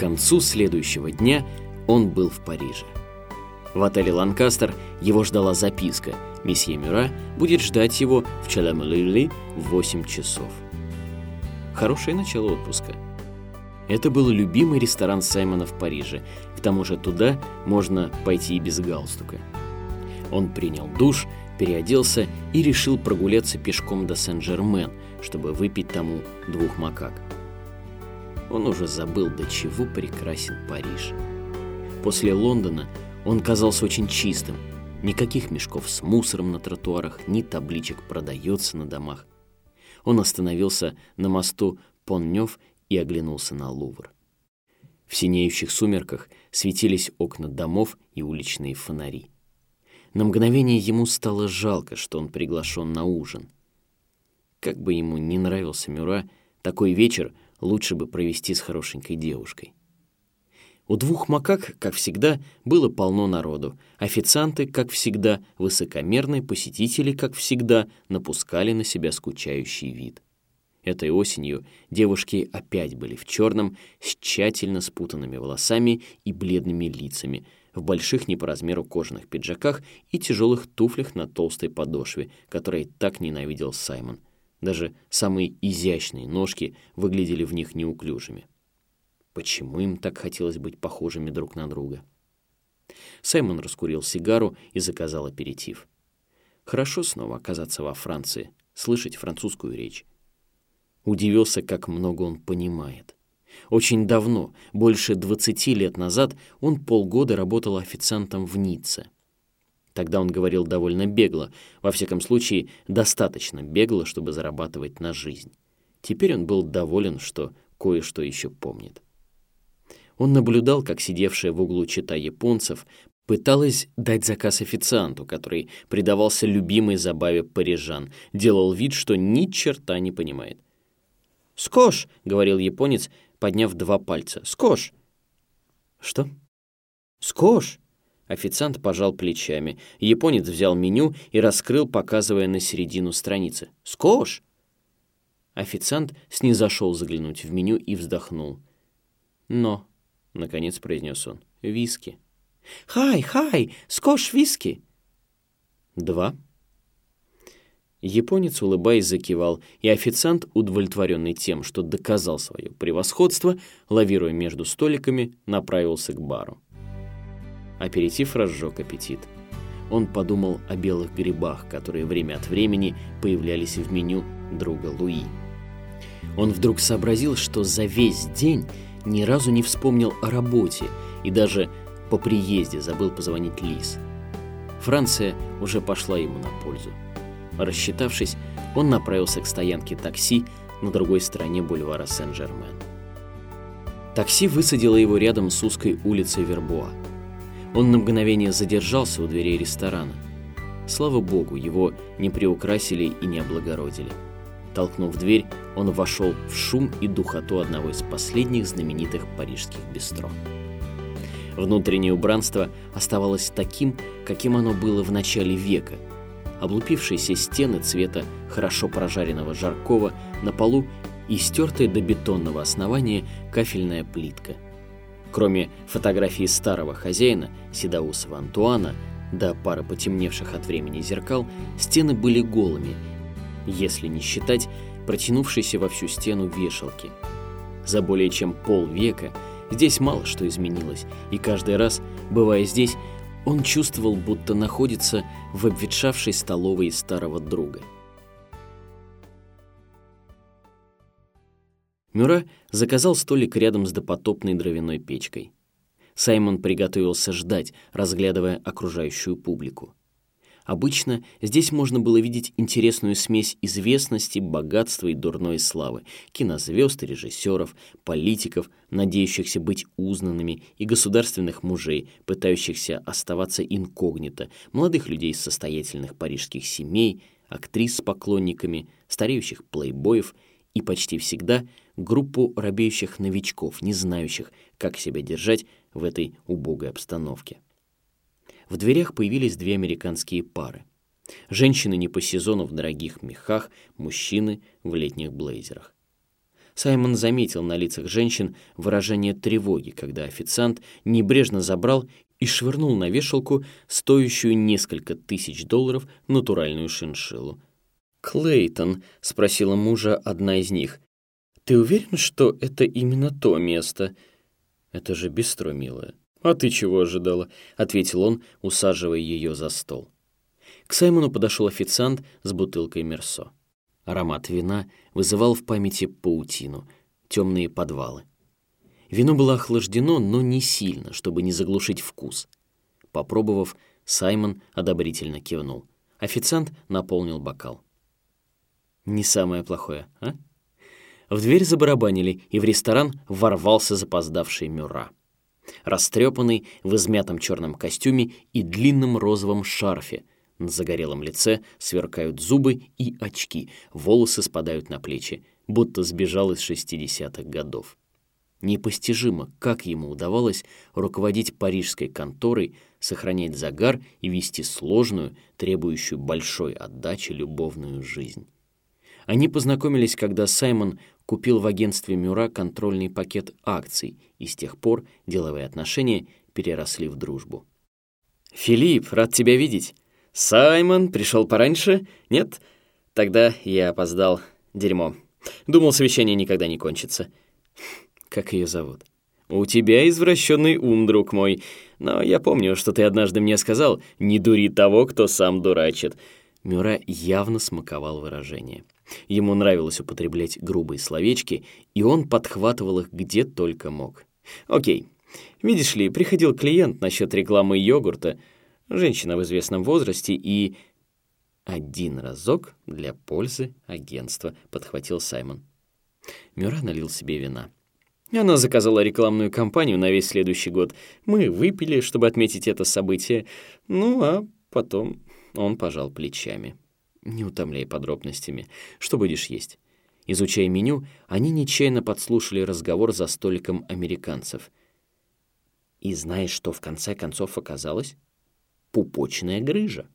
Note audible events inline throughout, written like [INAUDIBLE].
концу следующего дня он был в Париже. В отеле «Ланкастер» его ждала записка. Месье Мюра будет ждать его в Челамелили в 8 часов. Хорошее начало отпуска. Это был любимый ресторан Саймона в Париже. К тому же туда можно пойти и без галстука. Он принял душ, переоделся и решил прогуляться пешком до Сен-Жермен, чтобы выпить тому двух макак. Он уже забыл, до чего прекрасен Париж. После Лондона он казался очень чистым. Никаких мешков с мусором на тротуарах, ни табличек «продается» на домах. Он остановился на мосту Поннёв и оглянулся на Лувр. В синеющих сумерках светились окна домов и уличные фонари. На мгновение ему стало жалко, что он приглашен на ужин. Как бы ему не нравился Мюра, такой вечер лучше бы провести с хорошенькой девушкой. У двух макак, как всегда, было полно народу. Официанты, как всегда, высокомерные посетители, как всегда, напускали на себя скучающий вид. Этой осенью девушки опять были в черном, с тщательно спутанными волосами и бледными лицами, в больших не по размеру кожаных пиджаках и тяжелых туфлях на толстой подошве, которые так ненавидел Саймон — даже самые изящные ножки выглядели в них неуклюжими. Почему им так хотелось быть похожими друг на друга? Саймон раскурил сигару и заказал аперитив. Хорошо снова оказаться во Франции, слышать французскую речь. Удивился, как много он понимает. Очень давно, больше 20 лет назад, он полгода работал официантом в Ницце. Тогда он говорил довольно бегло, во всяком случае, достаточно бегло, чтобы зарабатывать на жизнь. Теперь он был доволен, что кое-что еще помнит. Он наблюдал, как сидевшая в углу чита японцев пыталась дать заказ официанту, который предавался любимой забаве парижан, делал вид, что ни черта не понимает. «Скош!» — говорил японец, подняв два пальца. «Скош!» «Что?» «Скош!» Официант пожал плечами. Японец взял меню и раскрыл, показывая на середину страницы. «Скош!» Официант снизошел заглянуть в меню и вздохнул. «Но», — наконец произнес он, — «виски». «Хай, хай! Скош виски!» «Два». Японец, улыбаясь, закивал, и официант, удовлетворенный тем, что доказал свое превосходство, лавируя между столиками, направился к бару. Аперитив разжег аппетит. Он подумал о белых грибах, которые время от времени появлялись в меню друга Луи. Он вдруг сообразил, что за весь день ни разу не вспомнил о работе и даже по приезде забыл позвонить Лиз. Франция уже пошла ему на пользу. Рассчитавшись, он направился к стоянке такси на другой стороне бульвара Сен-Жермен. Такси высадило его рядом с узкой улицей Вербуа. Он на мгновение задержался у дверей ресторана. Слава богу, его не приукрасили и не облагородили. Толкнув дверь, он вошел в шум и духоту одного из последних знаменитых парижских бистро. Внутреннее убранство оставалось таким, каким оно было в начале века. Облупившиеся стены цвета хорошо прожаренного жаркого на полу и стертая до бетонного основания кафельная плитка – Кроме фотографии старого хозяина, седоусого Антуана, да пары потемневших от времени зеркал, стены были голыми, если не считать протянувшейся во всю стену вешалки. За более чем полвека здесь мало что изменилось, и каждый раз, бывая здесь, он чувствовал, будто находится в обветшавшей столовой старого друга – Мюра заказал столик рядом с допотопной дровяной печкой. Саймон приготовился ждать, разглядывая окружающую публику. Обычно здесь можно было видеть интересную смесь известности, богатства и дурной славы, кинозвезд и режиссеров, политиков, надеющихся быть узнанными, и государственных мужей, пытающихся оставаться инкогнито, молодых людей из состоятельных парижских семей, актрис с поклонниками, стареющих плейбоев и почти всегда группу робеющих новичков, не знающих, как себя держать в этой убогой обстановке. В дверях появились две американские пары. Женщины не по сезону в дорогих мехах, мужчины в летних блейзерах. Саймон заметил на лицах женщин выражение тревоги, когда официант небрежно забрал и швырнул на вешалку стоящую несколько тысяч долларов натуральную шиншиллу. «Клейтон», — спросила мужа одна из них, — «ты уверен, что это именно то место?» «Это же бистро, милая». «А ты чего ожидала?» — ответил он, усаживая ее за стол. К Саймону подошел официант с бутылкой мерсо. Аромат вина вызывал в памяти паутину, темные подвалы. Вино было охлаждено, но не сильно, чтобы не заглушить вкус. Попробовав, Саймон одобрительно кивнул. Официант наполнил бокал. «Не самое плохое, а?» В дверь забарабанили, и в ресторан ворвался запоздавший Мюра. Растрепанный, в измятом черном костюме и длинном розовом шарфе, на загорелом лице сверкают зубы и очки, волосы спадают на плечи, будто сбежал из 60-х годов. Непостижимо, как ему удавалось руководить парижской конторой, сохранять загар и вести сложную, требующую большой отдачи любовную жизнь. Они познакомились, когда Саймон купил в агентстве Мюра контрольный пакет акций, и с тех пор деловые отношения переросли в дружбу. «Филипп, рад тебя видеть!» «Саймон пришел пораньше? Нет? Тогда я опоздал. Дерьмо. Думал, совещание никогда не кончится. [LAUGHS] Как ее зовут? У тебя извращенный ум, друг мой. Но я помню, что ты однажды мне сказал, не дури того, кто сам дурачит. Мюра явно смаковал выражение. Ему нравилось употреблять грубые словечки, и он подхватывал их где только мог. «Окей. Видишь ли, приходил клиент насчет рекламы йогурта — женщина в известном возрасте и... «Один разок для пользы агентства», — подхватил Саймон. Мюра налил себе вина. Она заказала рекламную кампанию на весь следующий год. Мы выпили, чтобы отметить это событие. Ну, а потом он пожал плечами. Не утомляй подробностями. Что будешь есть? Изучая меню, они нечаянно подслушали разговор за столиком американцев. И знаешь, что в конце концов оказалось? пупочная грыжа.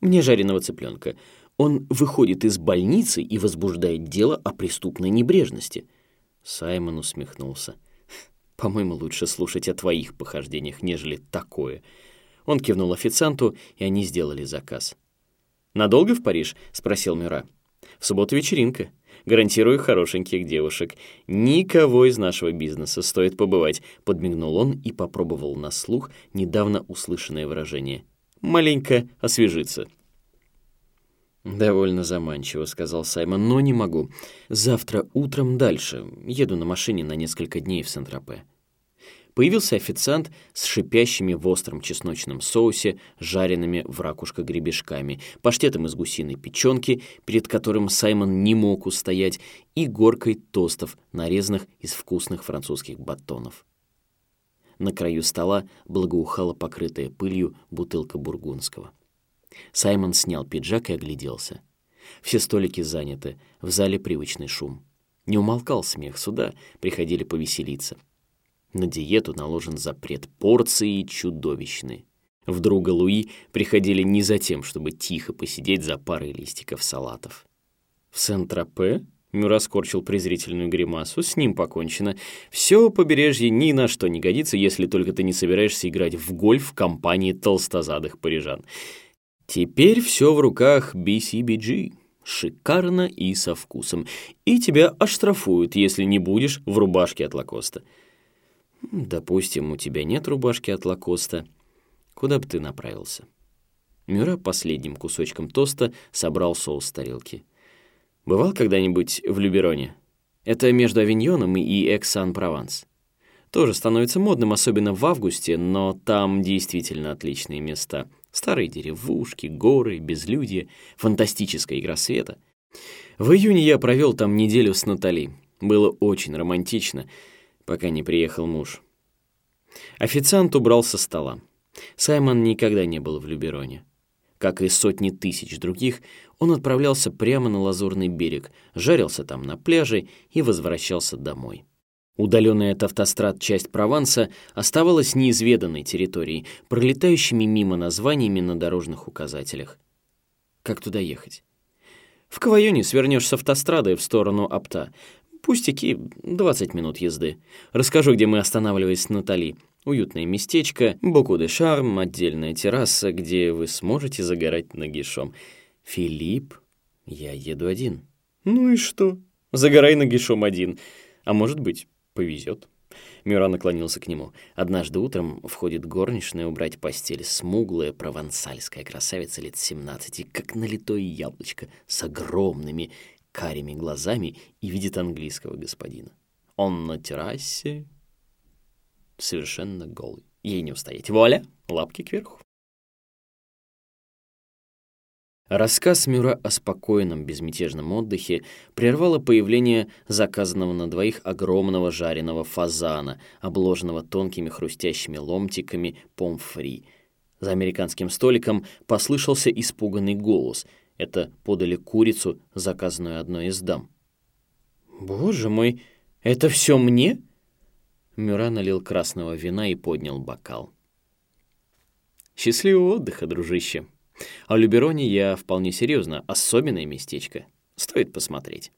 Мне жареного цыпленка. Он выходит из больницы и возбуждает дело о преступной небрежности. Саймон усмехнулся. По-моему, лучше слушать о твоих похождениях, нежели такое. Он кивнул официанту, и они сделали заказ. «Надолго в Париж?» — спросил Мюра. «В субботу вечеринка. Гарантирую хорошеньких девушек. Никого из нашего бизнеса стоит побывать», — подмигнул он и попробовал на слух недавно услышанное выражение. «Маленько освежиться». «Довольно заманчиво», — сказал Саймон, — «но не могу. Завтра утром дальше. Еду на машине на несколько дней в Сент-Тропе». Появился официант с шипящими в остром чесночном соусе, жареными в ракушках гребешками, паштетом из гусиной печенки, перед которым Саймон не мог устоять, и горкой тостов, нарезанных из вкусных французских батонов. На краю стола благоухала покрытая пылью бутылка бургундского. Саймон снял пиджак и огляделся. Все столики заняты, в зале привычный шум. Не умолкал смех, сюда приходили повеселиться. На диету наложен запрет, порции чудовищные. В друга Луи приходили не за тем, чтобы тихо посидеть за парой листиков салатов. В Сент-Тропе Мюра скорчил презрительную гримасу. С ним покончено. Все побережье ни на что не годится, если только ты не собираешься играть в гольф в компании толстозадых парижан. Теперь все в руках BCBG. Шикарно и со вкусом. И тебя оштрафуют, если не будешь в рубашке от Лакоста. Допустим, у тебя нет рубашки от Лакоста. Куда бы ты направился? Мюра последним кусочком тоста собрал соус с тарелки. Бывал когда-нибудь в Любероне? Это между Авиньоном и Эксан-Прованс. Тоже становится модным, особенно в августе, но там действительно отличные места. Старые деревушки, горы, безлюдье, фантастическая игра света. В июне я провел там неделю с Натали. Было очень романтично — пока не приехал муж. Официант убрал со стола. Саймон никогда не был в Любероне. Как и сотни тысяч других, он отправлялся прямо на Лазурный берег, жарился там на пляже и возвращался домой. Удаленная от автострад часть Прованса оставалась неизведанной территорией, пролетающими мимо названиями на дорожных указателях. Как туда ехать? В Кавайоне свернешь с автострады в сторону Апта. Пустяки, 20 минут езды. Расскажу, где мы останавливались с Натали. Уютное местечко, боку де шарм, отдельная терраса, где вы сможете загорать нагишом. Филипп, я еду один. Ну и что? Загорай нагишом один. А может быть, повезет. Мюра наклонился к нему. Однажды утром входит горничная убрать постель. Смуглая провансальская красавица лет 17, как налитое яблочко, с огромными карими глазами и видит английского господина. Он на террасе, совершенно голый. Ей не устоять. Воля, лапки кверху. Рассказ Мюра о спокойном, безмятежном отдыхе прервало появление заказанного на двоих огромного жареного фазана, обложенного тонкими хрустящими ломтиками помфри. За американским столиком послышался испуганный голос. Это подали курицу, заказанную одной из дам. «Боже мой, это все мне?» Мюра налил красного вина и поднял бокал. «Счастливого отдыха, дружище!» А Любероне я вполне серьезно, особенное местечко. Стоит посмотреть.